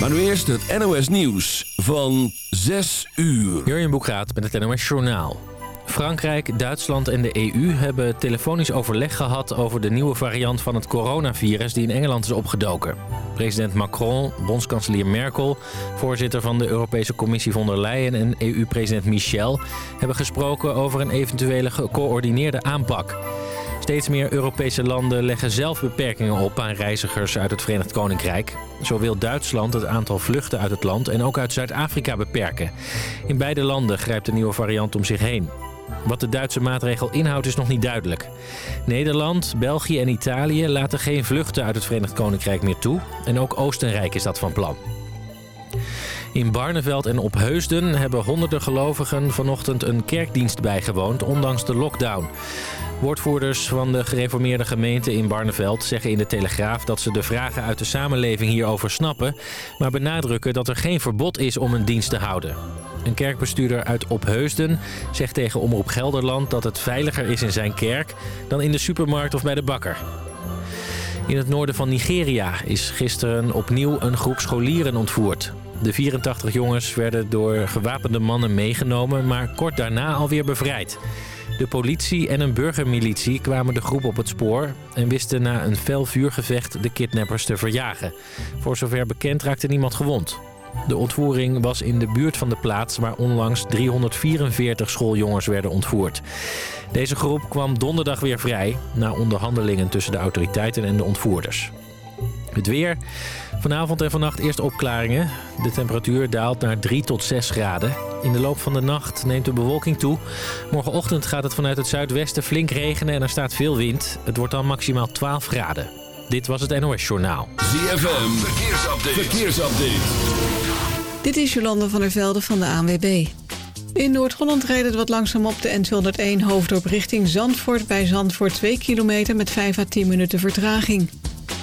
Maar nu eerst het NOS Nieuws van 6 uur. Jurjen Boekraat met het NOS Journaal. Frankrijk, Duitsland en de EU hebben telefonisch overleg gehad over de nieuwe variant van het coronavirus die in Engeland is opgedoken. President Macron, bondskanselier Merkel, voorzitter van de Europese Commissie von der Leyen en EU-president Michel hebben gesproken over een eventuele gecoördineerde aanpak. Steeds meer Europese landen leggen zelf beperkingen op aan reizigers uit het Verenigd Koninkrijk. Zo wil Duitsland het aantal vluchten uit het land en ook uit Zuid-Afrika beperken. In beide landen grijpt de nieuwe variant om zich heen. Wat de Duitse maatregel inhoudt is nog niet duidelijk. Nederland, België en Italië laten geen vluchten uit het Verenigd Koninkrijk meer toe. En ook Oostenrijk is dat van plan. In Barneveld en Opheusden hebben honderden gelovigen vanochtend een kerkdienst bijgewoond, ondanks de lockdown. Woordvoerders van de gereformeerde gemeente in Barneveld zeggen in de Telegraaf dat ze de vragen uit de samenleving hierover snappen, maar benadrukken dat er geen verbod is om een dienst te houden. Een kerkbestuurder uit Opheusden zegt tegen Omroep Gelderland dat het veiliger is in zijn kerk dan in de supermarkt of bij de bakker. In het noorden van Nigeria is gisteren opnieuw een groep scholieren ontvoerd. De 84 jongens werden door gewapende mannen meegenomen, maar kort daarna alweer bevrijd. De politie en een burgermilitie kwamen de groep op het spoor... en wisten na een fel vuurgevecht de kidnappers te verjagen. Voor zover bekend raakte niemand gewond. De ontvoering was in de buurt van de plaats waar onlangs 344 schooljongens werden ontvoerd. Deze groep kwam donderdag weer vrij... na onderhandelingen tussen de autoriteiten en de ontvoerders. Het weer. Vanavond en vannacht eerst opklaringen. De temperatuur daalt naar 3 tot 6 graden. In de loop van de nacht neemt de bewolking toe. Morgenochtend gaat het vanuit het zuidwesten flink regenen en er staat veel wind. Het wordt dan maximaal 12 graden. Dit was het NOS Journaal. ZFM, verkeersupdate. verkeersupdate. Dit is Jolande van der Velde van de ANWB. In Noord-Holland rijdt het wat langzaam op de N201 hoofddorp richting Zandvoort... bij Zandvoort 2 kilometer met 5 à 10 minuten vertraging.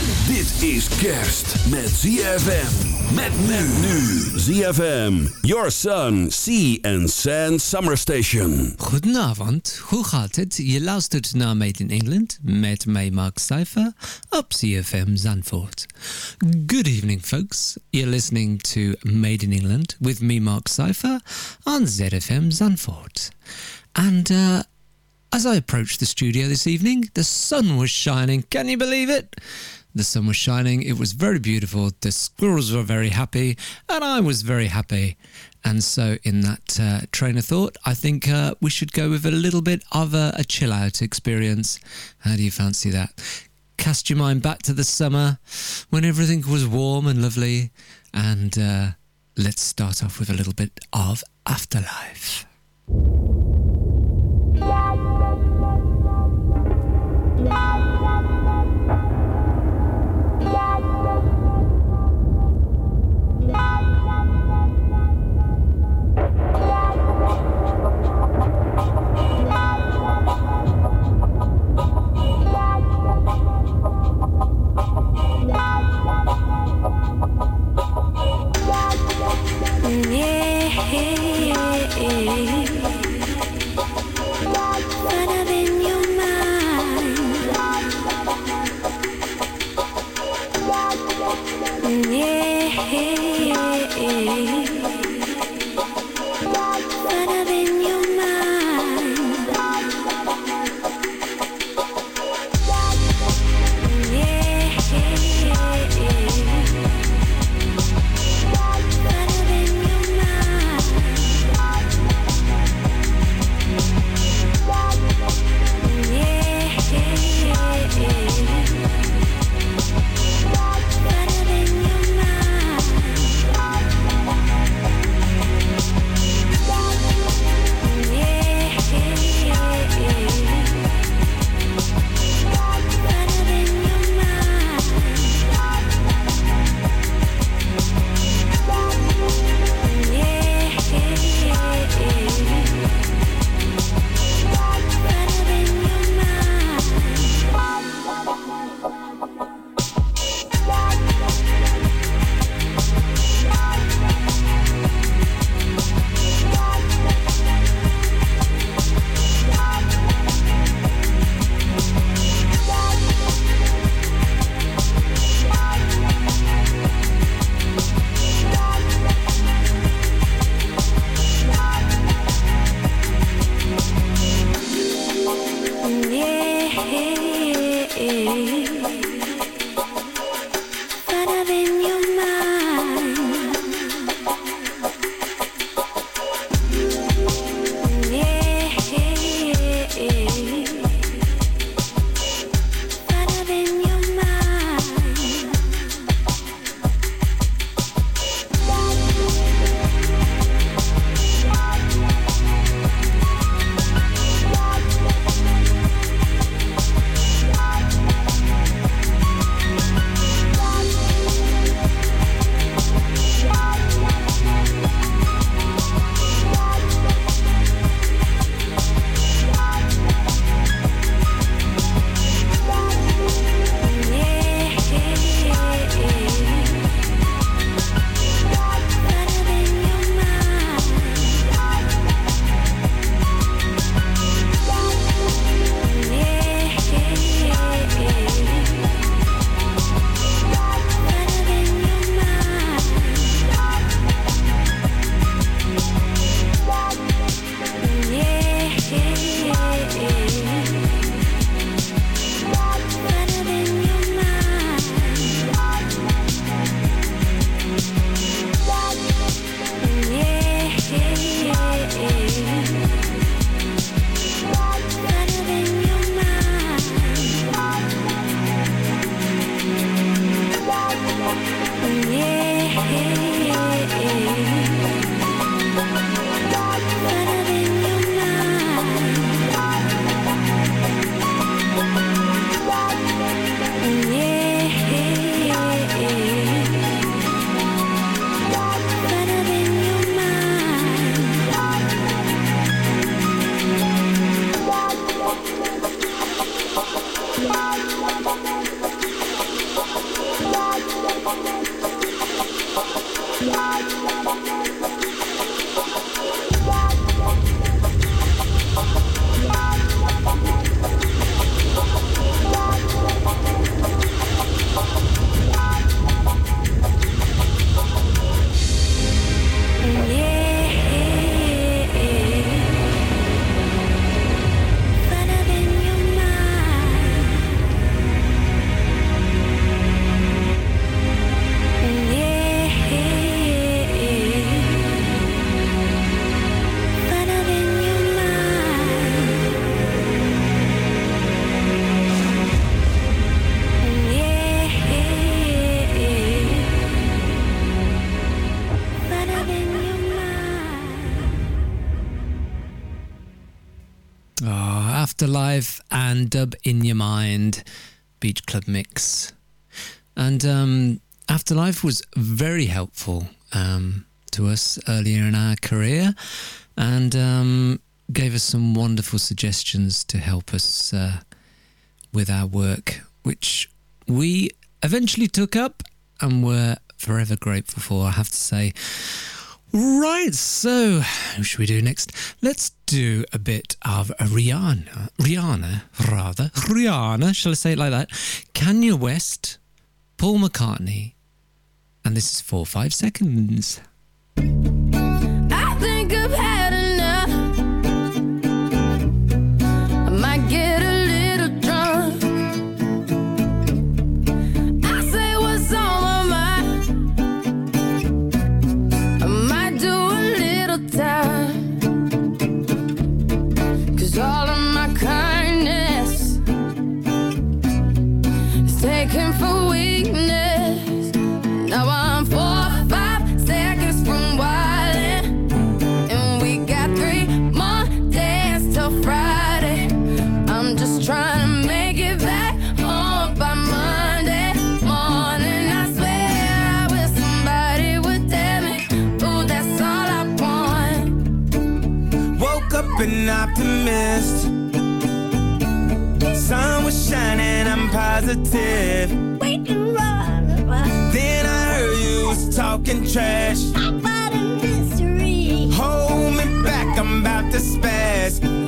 Dit is kerst met ZFM. Met men nu. ZFM. Your Sun, Sea and Sand Summer Station. Goedenavond, hoe gaat het? Je luistert naar Made in England met mij Mark Cypher op ZFM Zandvoort. Good evening folks, you're listening to Made in England with me Mark Cypher on ZFM Zandvoort. And uh, as I approached the studio this evening, the sun was shining, can you believe it? The sun was shining, it was very beautiful, the squirrels were very happy, and I was very happy. And so, in that uh, train of thought, I think uh, we should go with a little bit of a, a chill out experience. How do you fancy that? Cast your mind back to the summer when everything was warm and lovely, and uh, let's start off with a little bit of afterlife. yeah. dub in your mind beach club mix. And um, Afterlife was very helpful um, to us earlier in our career and um, gave us some wonderful suggestions to help us uh, with our work, which we eventually took up and were forever grateful for, I have to say. Right, so who should we do next? Let's do a bit of Rihanna. Rihanna, rather. Rihanna, shall I say it like that? Kanye West, Paul McCartney, and this is four, five seconds. positive. Run. Then I heard you was talking trash. About a mystery. Hold me back, I'm about to spaz.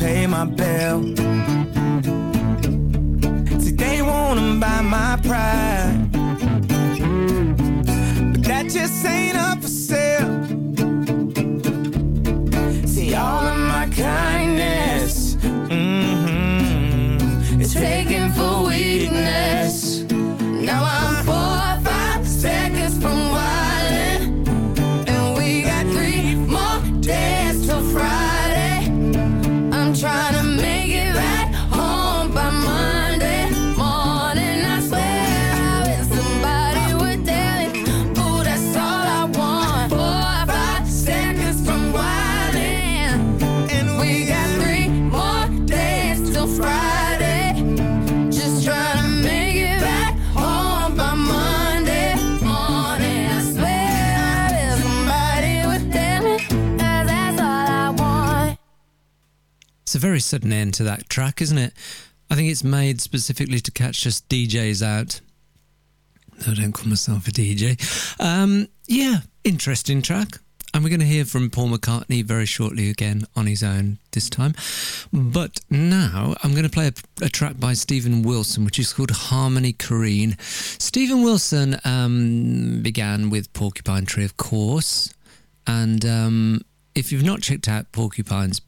pay my bill. very sudden end to that track, isn't it? I think it's made specifically to catch us DJs out. No, I don't call myself a DJ. Um, yeah, interesting track. And we're going to hear from Paul McCartney very shortly again on his own this time. But now I'm going to play a, a track by Steven Wilson, which is called Harmony Korine. Steven Wilson um, began with Porcupine Tree, of course. And um, if you've not checked out Porcupine's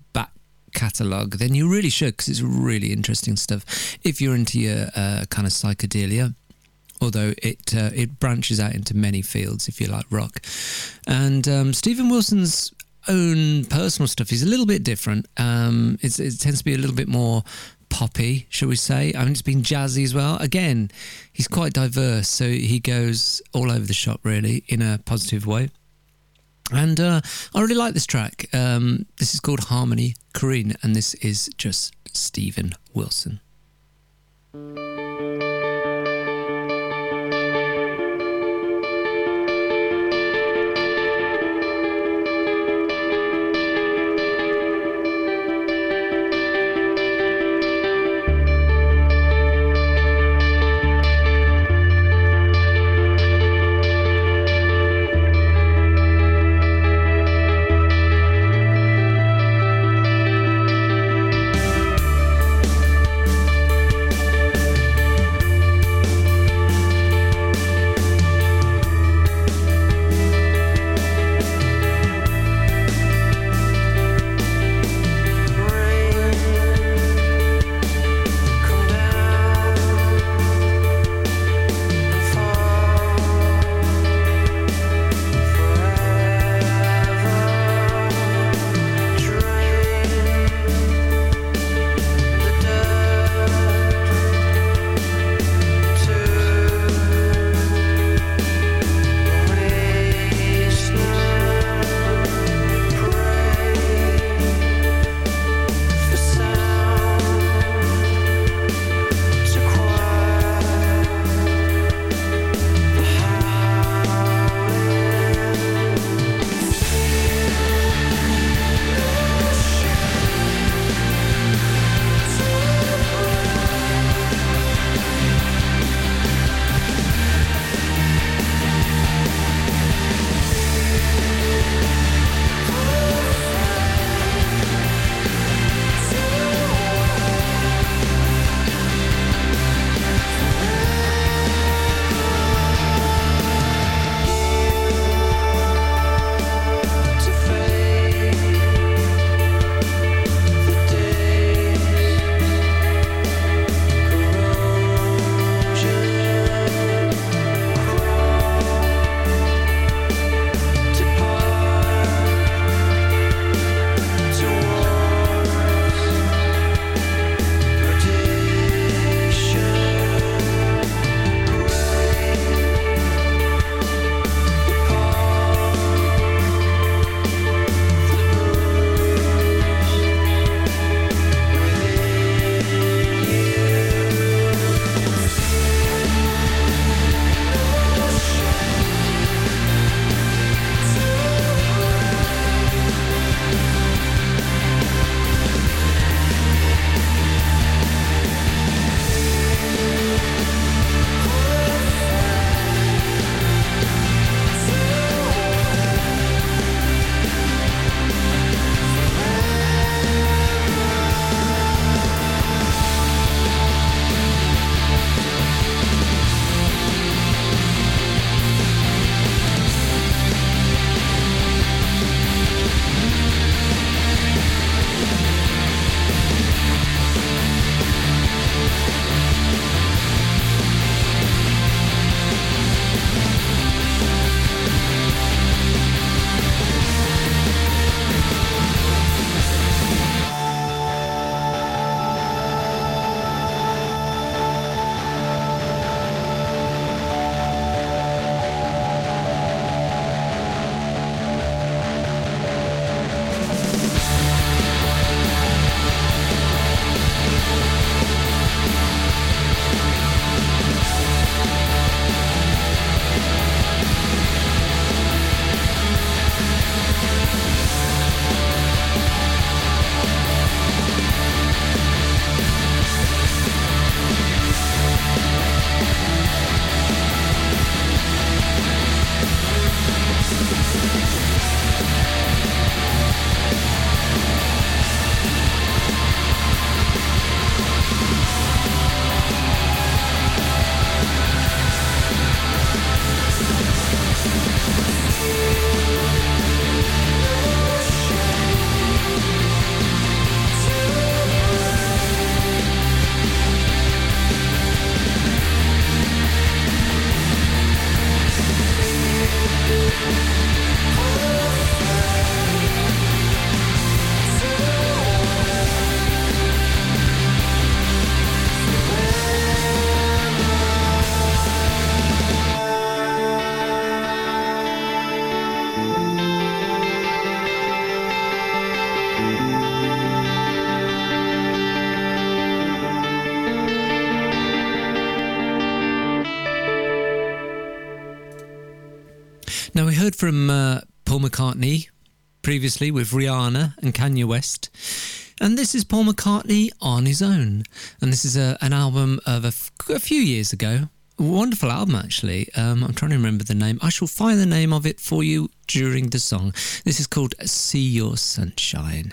catalogue, then you really should because it's really interesting stuff. If you're into your uh, kind of psychedelia, although it uh, it branches out into many fields if you like rock. And um, Steven Wilson's own personal stuff is a little bit different. Um, it tends to be a little bit more poppy, shall we say? I mean, it's been jazzy as well. Again, he's quite diverse, so he goes all over the shop really in a positive way. And uh, I really like this track. Um, this is called Harmony Korine, and this is just Steven Wilson. Heard from uh, Paul McCartney previously with Rihanna and Kanye West. And this is Paul McCartney on his own. And this is a, an album of a, f- a few years ago. A wonderful album, actually. Um, I'm trying to remember the name. I shall find the name of it for you during the song. This is called See Your Sunshine.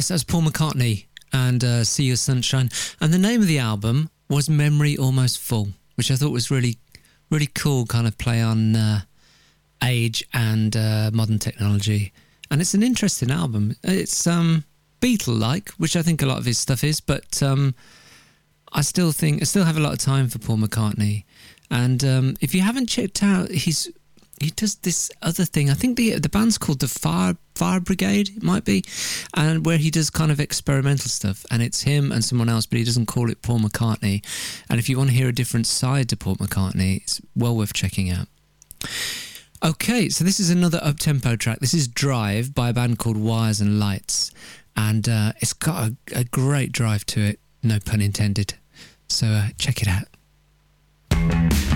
Yes, that's Paul McCartney and uh, See Your Sunshine. And the name of the album was Memory Almost Full, which I thought was really, really cool kind of play on uh, age and uh, modern technology. And it's an interesting album. It's um, Beatle-like, which I think a lot of his stuff is, but um, I still think I still have a lot of time for Paul McCartney. And um, if you haven't checked out his he does this other thing. I think the the band's called the Fire Fire Brigade. It might be, and where he does kind of experimental stuff, and it's him and someone else, but he doesn't call it Paul McCartney. And if you want to hear a different side to Paul McCartney, it's well worth checking out. Okay, so this is another up tempo track. This is Drive by a band called Wires and Lights, and uh, it's got a, a great drive to it. No pun intended. So uh, check it out.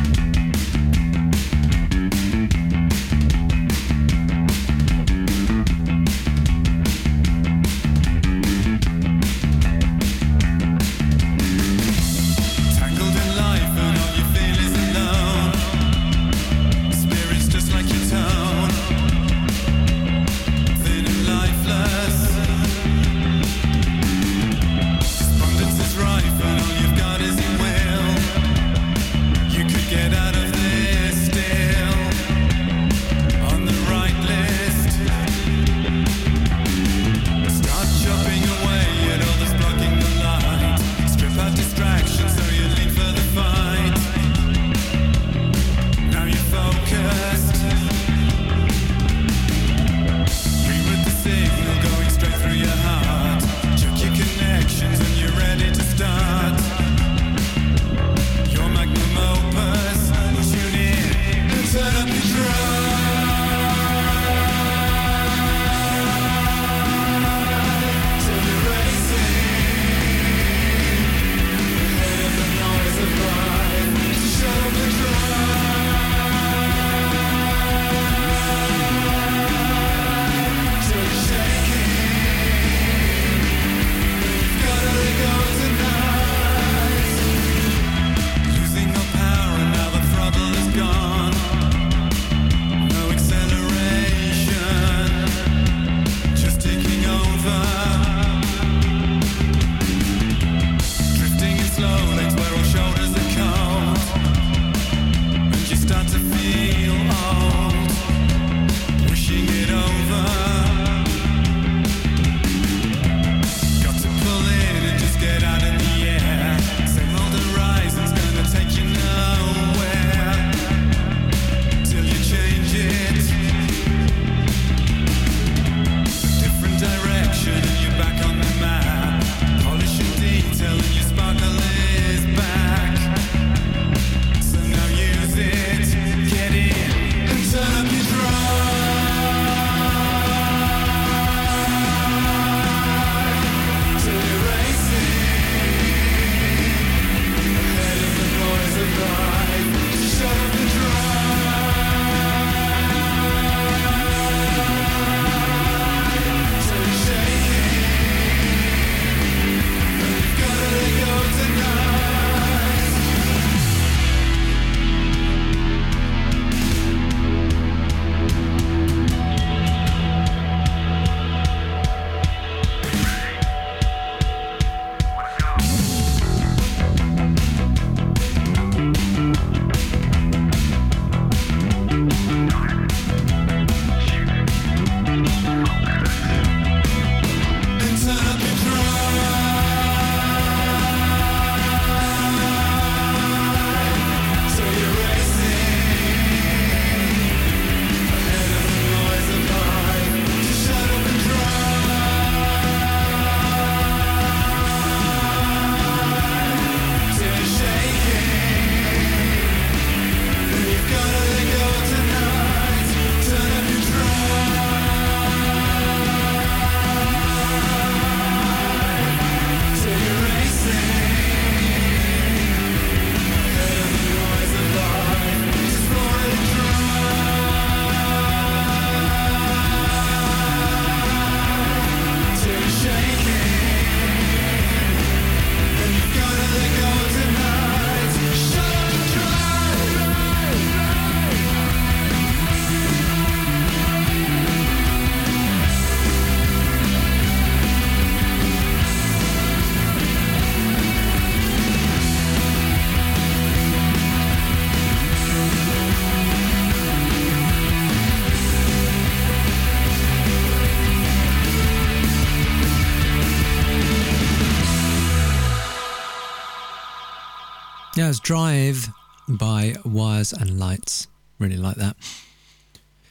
Drive by Wires and Lights. Really like that.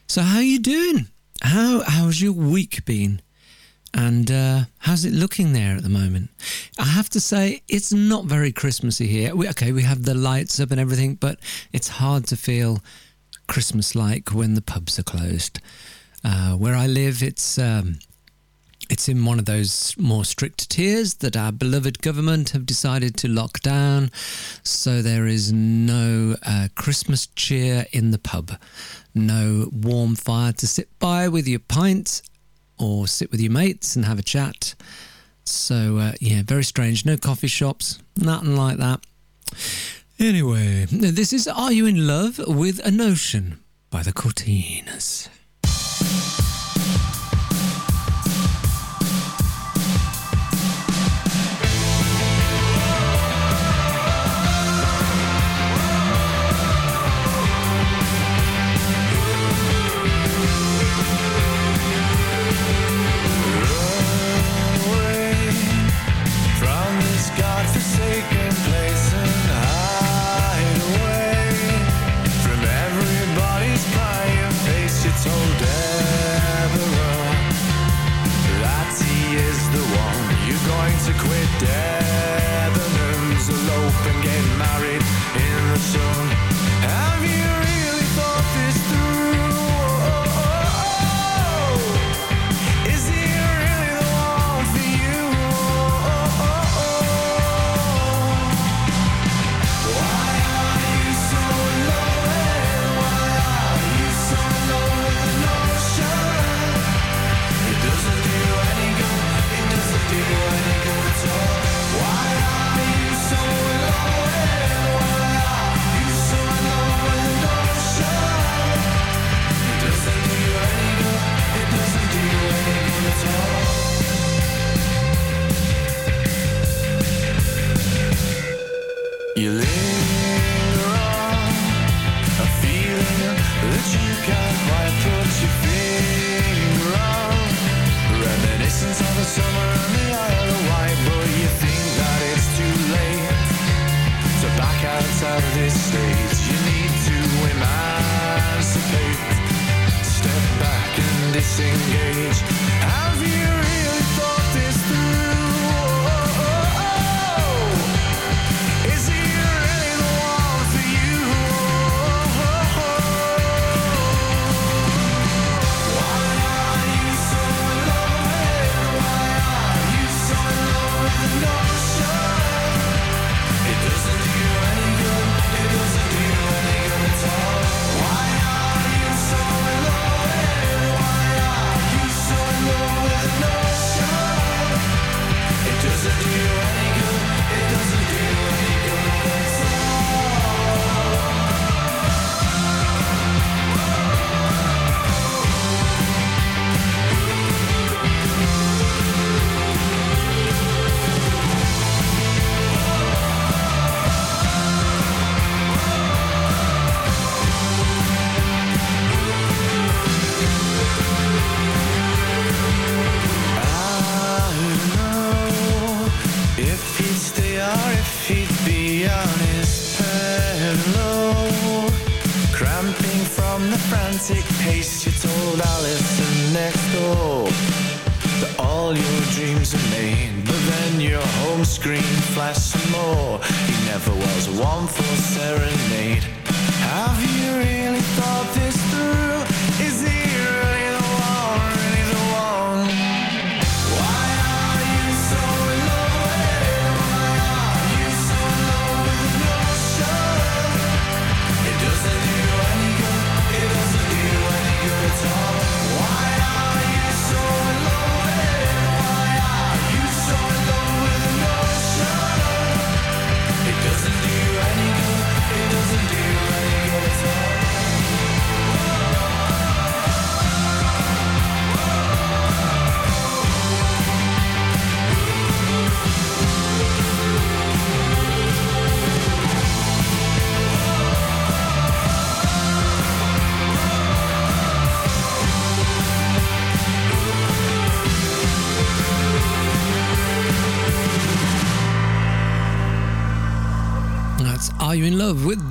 So how you doing? How how's your week been? And uh, how's it looking there at the moment? I have to say, it's not very Christmassy here. We, okay, we have the lights up and everything, but it's hard to feel Christmas like when the pubs are closed. Uh, where I live, it's um, it's in one of those more strict tiers that our beloved government have decided to lock down, so there is no uh, Christmas cheer in the pub, no warm fire to sit by with your pint or sit with your mates and have a chat. So, uh, yeah, very strange. No coffee shops, nothing like that. Anyway, this is Are You in Love with a Notion by the Cortinas. dead.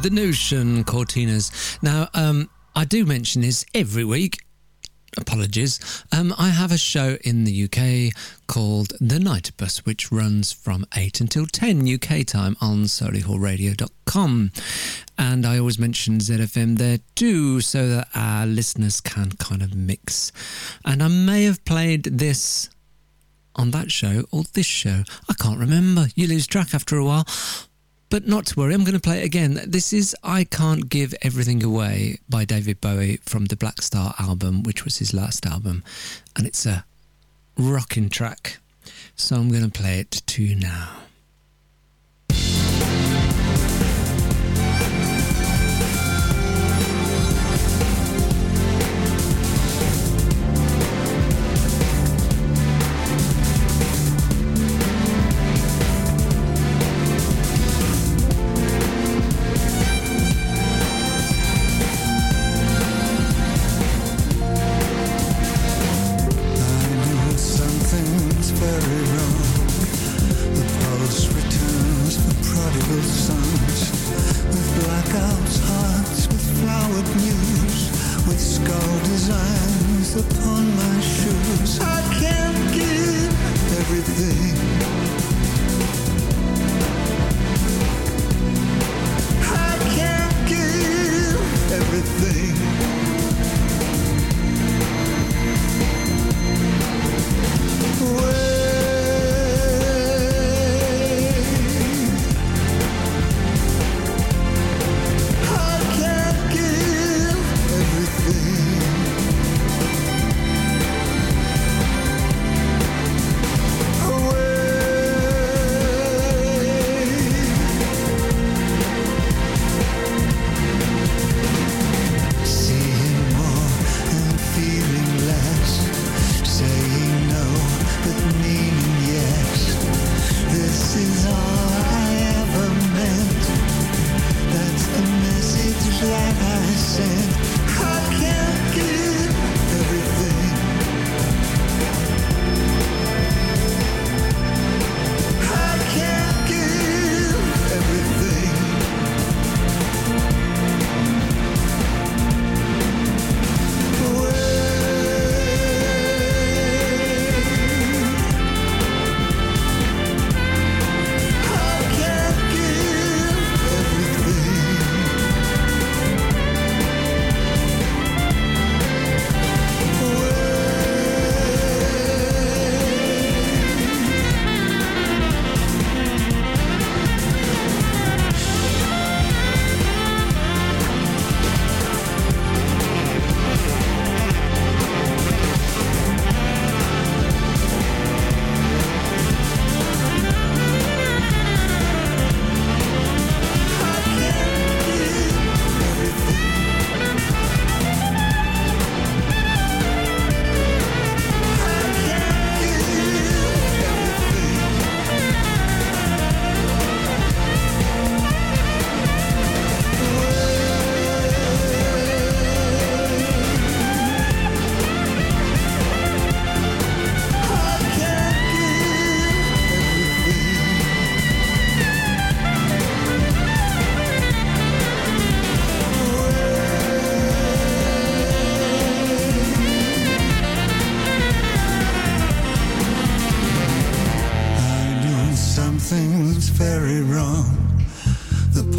The Notion, Cortinas? Now, um, I do mention this every week. Apologies. Um, I have a show in the UK called The Night Bus, which runs from 8 until 10 UK time on solihullradio.com. And I always mention ZFM there too, so that our listeners can kind of mix. And I may have played this on that show or this show. I can't remember. You lose track after a while. But not to worry, I'm going to play it again. This is I Can't Give Everything Away by David Bowie from the Blackstar album, which was his last album. And it's a rocking track. So I'm going to play it to you now.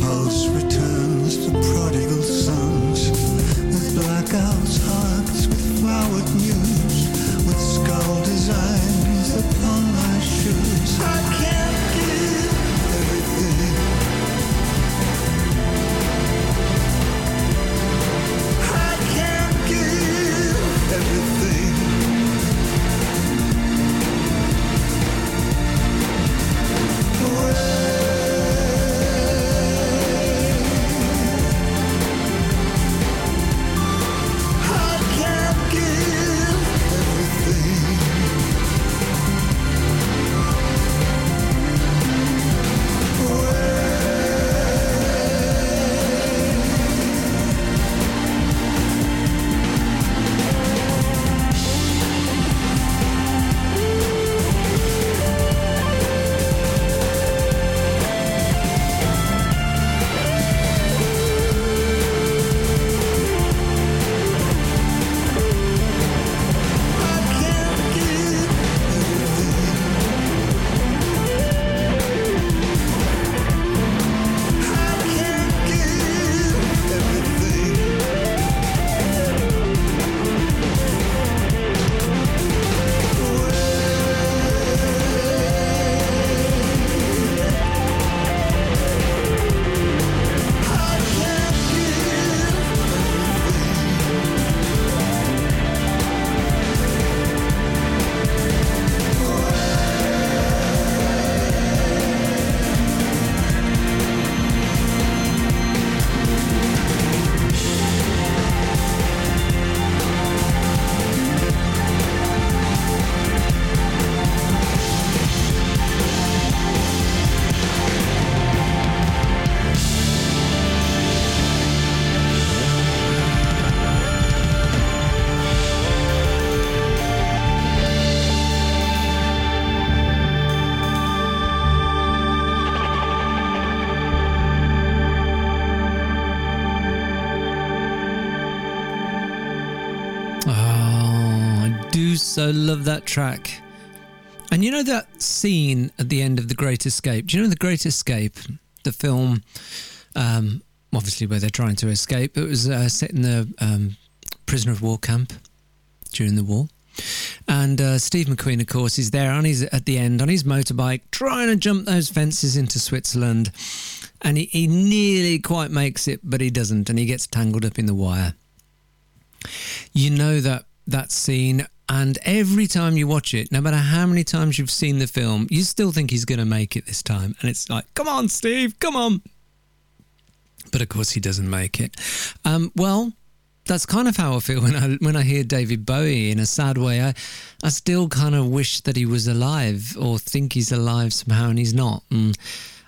pulse returns the prodigal. So love that track. And you know that scene at the end of The Great Escape? Do you know The Great Escape, the film, um, obviously where they're trying to escape? It was uh, set in the um, prisoner of war camp during the war. And uh, Steve McQueen, of course, is there on his at the end on his motorbike, trying to jump those fences into Switzerland, and he, he nearly quite makes it, but he doesn't, and he gets tangled up in the wire. You know that that scene, and every time you watch it, no matter how many times you've seen the film, you still think he's going to make it this time, and it's like, come on, Steve, come on. But of course, he doesn't make it. Um, well, that's kind of how I feel when I when I hear David Bowie in a sad way. I I still kind of wish that he was alive or think he's alive somehow, and he's not. And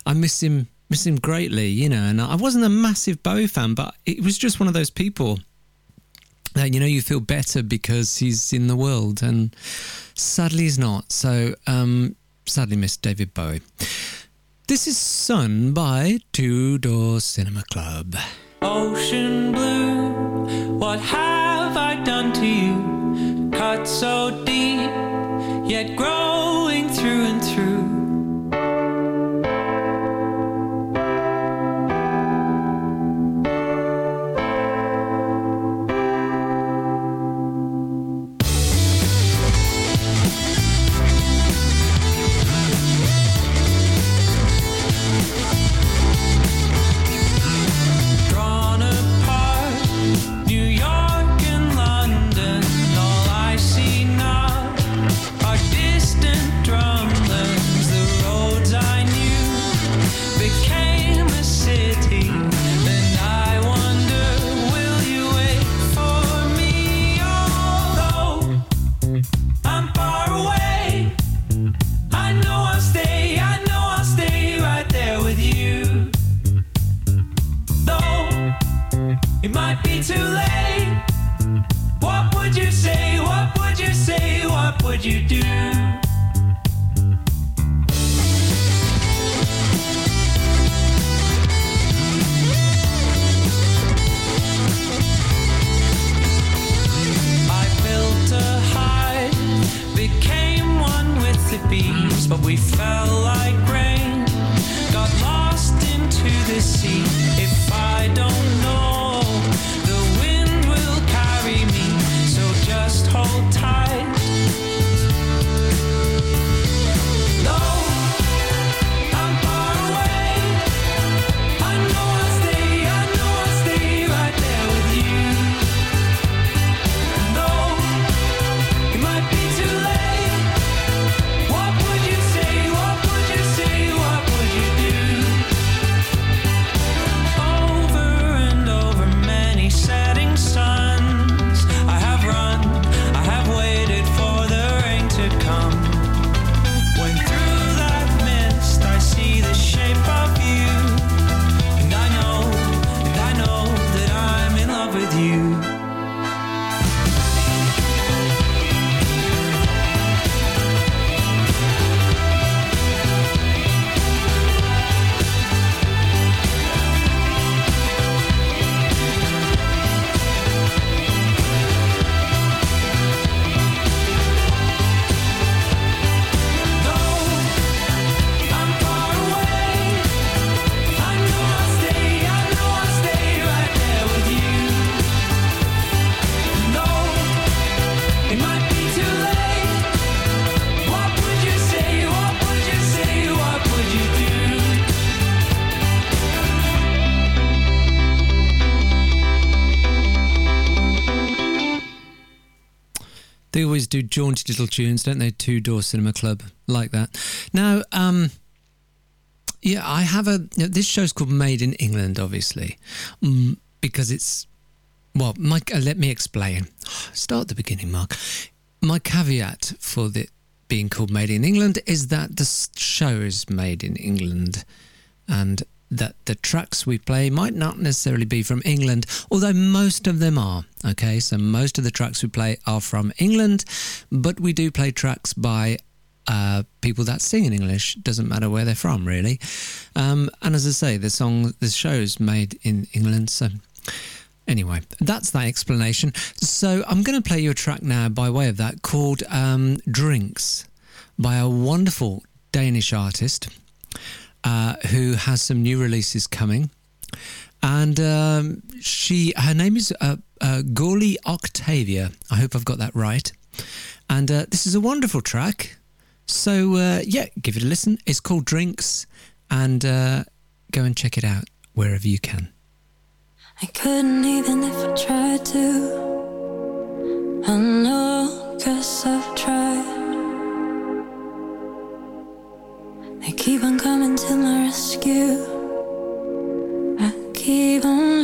I miss him miss him greatly, you know. And I wasn't a massive Bowie fan, but it was just one of those people you know you feel better because he's in the world, and sadly he's not. So um, sadly miss David Bowie. This is Sun by Two Door Cinema Club. Ocean blue, what have I done to you? Cut so deep, yet growing jaunty little tunes, don't they? Two Door Cinema Club, like that. Now, um, yeah, I have a. you know, This show's called Made in England, obviously, mm, because it's. Well, Mike, uh, let me explain. Start at the beginning, Mark. My caveat for the being called Made in England is that the show is made in England, and that the tracks we play might not necessarily be from England, although most of them are. Okay, so most of the tracks we play are from England, but we do play tracks by uh, people that sing in English. Doesn't matter where they're from, really. Um, and as I say, the song, the show's made in England, so Anyway, that's that explanation. So I'm going to play you a track now by way of that called um, Drinks by a wonderful Danish artist uh, who has some new releases coming. And um, she, her name is uh, uh, Octavia. I hope I've got that right. And uh, this is a wonderful track. So uh, yeah, give it a listen. It's called Drinks, and uh, go and check it out wherever you can. I couldn't even if I tried to. I know, cause I've tried. They keep on coming to my rescue. I keep on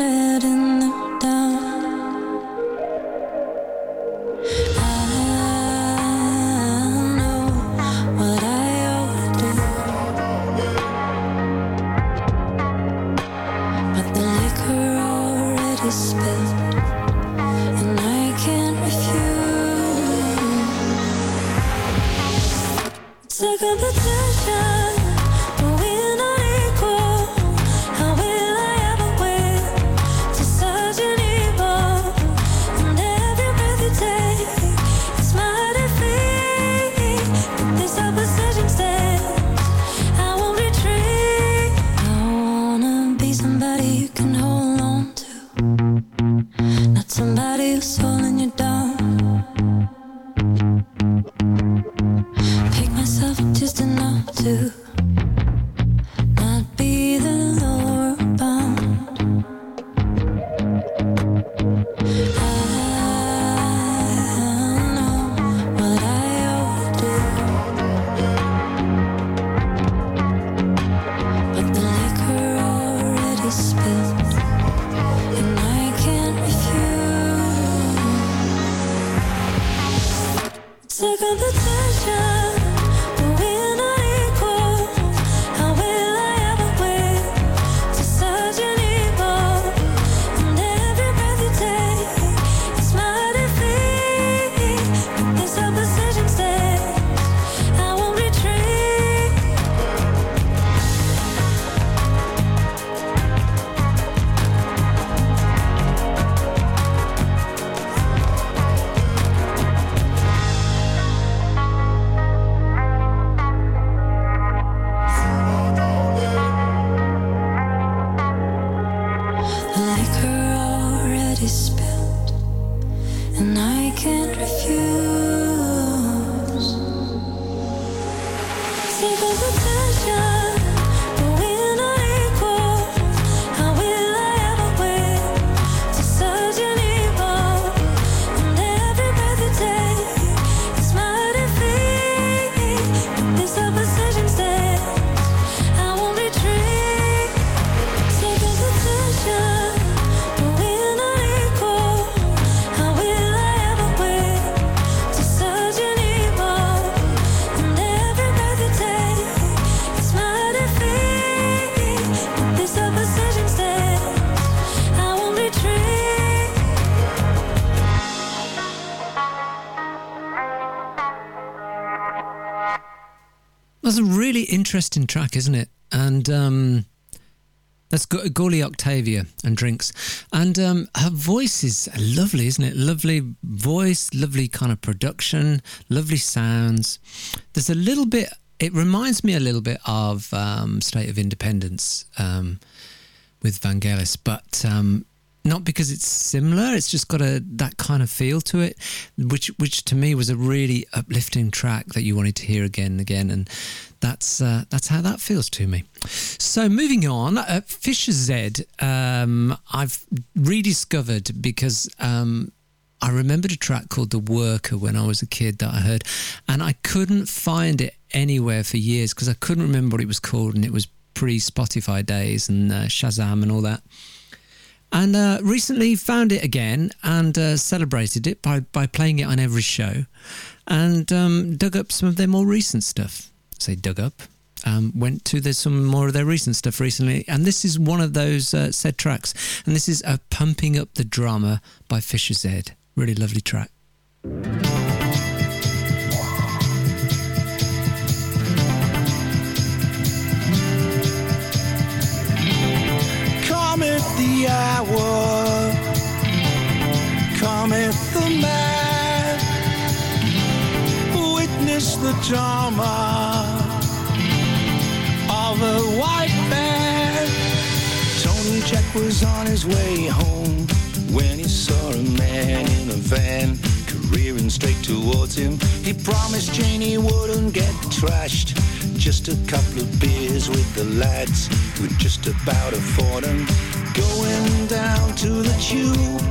isn't it? And um, that's Go- Gurli Octavia and Drinks. And um, her voice is lovely, isn't it? Lovely voice, lovely kind of production, lovely sounds. There's a little bit, it reminds me a little bit of um, State of Independence um, with Vangelis, but um, not because it's similar. It's just got a that kind of feel to it, which which to me was a really uplifting track that you wanted to hear again and again, and that's uh, that's how that feels to me. So moving on, uh, Fischer-Z, um, I've rediscovered because. Um, I remembered a track called The Worker when I was a kid that I heard, and I couldn't find it anywhere for years because I couldn't remember what it was called, and it was pre Spotify days and uh, Shazam and all that. And uh, recently found it again and uh, celebrated it by, by playing it on every show and um, dug up some of their more recent stuff. Say dug up. Um, went to there's some more of their recent stuff recently, and this is one of those uh, said tracks. And this is a pumping up the drama by Fischer-Z. Really lovely track. the drama of white man. Tony Jack was on his way home when he saw a man in a van careering straight towards him. He promised Jane he wouldn't get trashed. Just a couple of beers with the lads who'd just about afford them. Going down to the tube.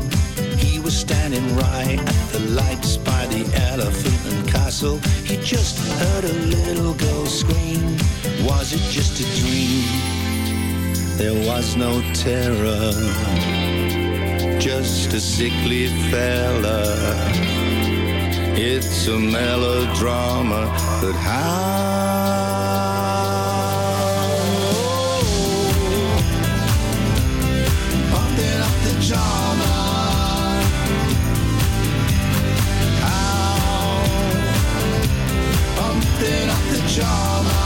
He was standing right at the lights by the elephant and castle. He just heard a little girl scream. Was it just a dream? There was no terror, just a sickly fella. It's a melodrama, but how? Pumping up the drama. How? Pumping up the drama.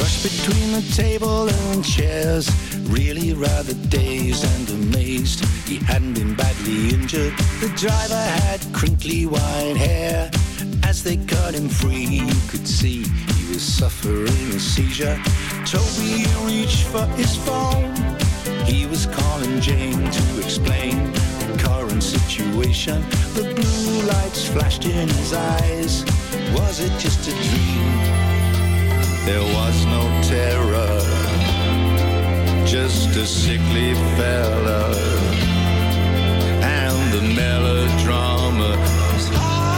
Rushed between the table and chairs, really rather dazed and amazed. He hadn't been badly injured. The driver had crinkly white hair. As they cut him free, you could see he was suffering a seizure. Toby reached for his phone. He was calling Jane to explain the current situation. The blue lights flashed in his eyes. Was it just a dream? There was no terror, just a sickly fella. And the melodrama was high.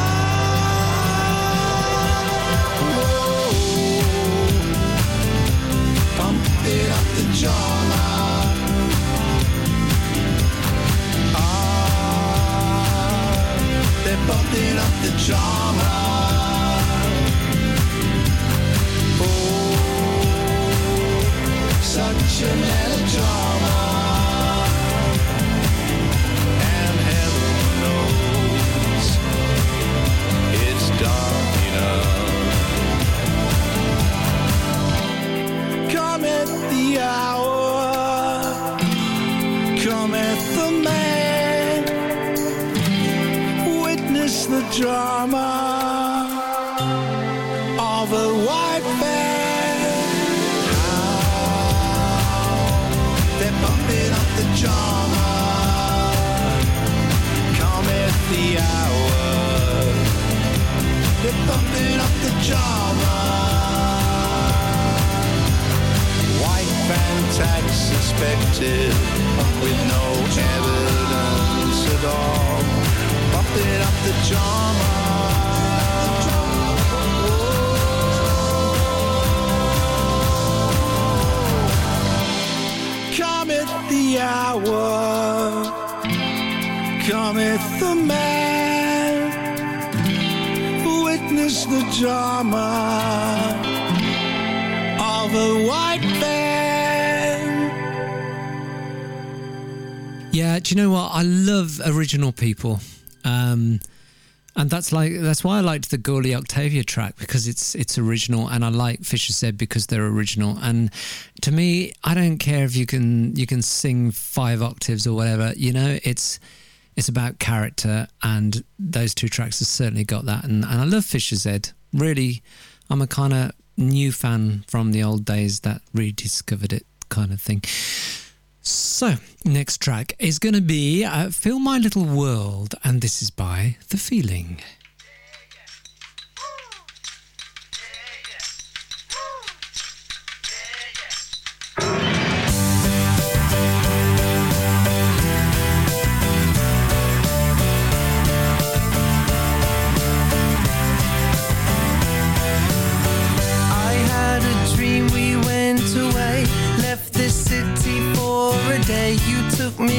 Pump it up the drama. Ah, they're bumping up the drama. Such a melodrama. And heaven knows it's dark enough. Cometh the hour, cometh the man. Witness the drama They're bumping up the drama. White van tag suspected with no evidence at all. Bumping up the drama. cometh the hour, cometh the man, witness the drama of a white man. Yeah, do you know what? I love original people. Um, and that's like that's why I liked the Gurli Octavia track because it's it's original, and I like Fischer-Zed because they're original. And to me, I don't care if you can you can sing five octaves or whatever. You know, it's it's about character, and those two tracks have certainly got that. And, and I love Fischer-Zed. Really, I'm a kind of new fan from the old days that rediscovered it, kind of thing. So, next track is going to be uh, Fill My Little World, and this is by The Feeling.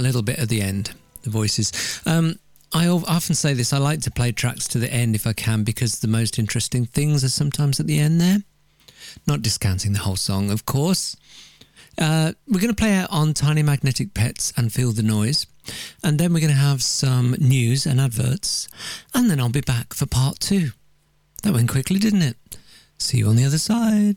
That little bit at the end, the voices. Um, I often say this I like to play tracks to the end if I can because the most interesting things are sometimes at the end there. Not discounting the whole song, of course. Uh, we're going to play out on Tiny Magnetic Pets and Feel the Noise. And then we're going to have some news and adverts. And then I'll be back for part two. That went quickly, didn't it? See you on the other side.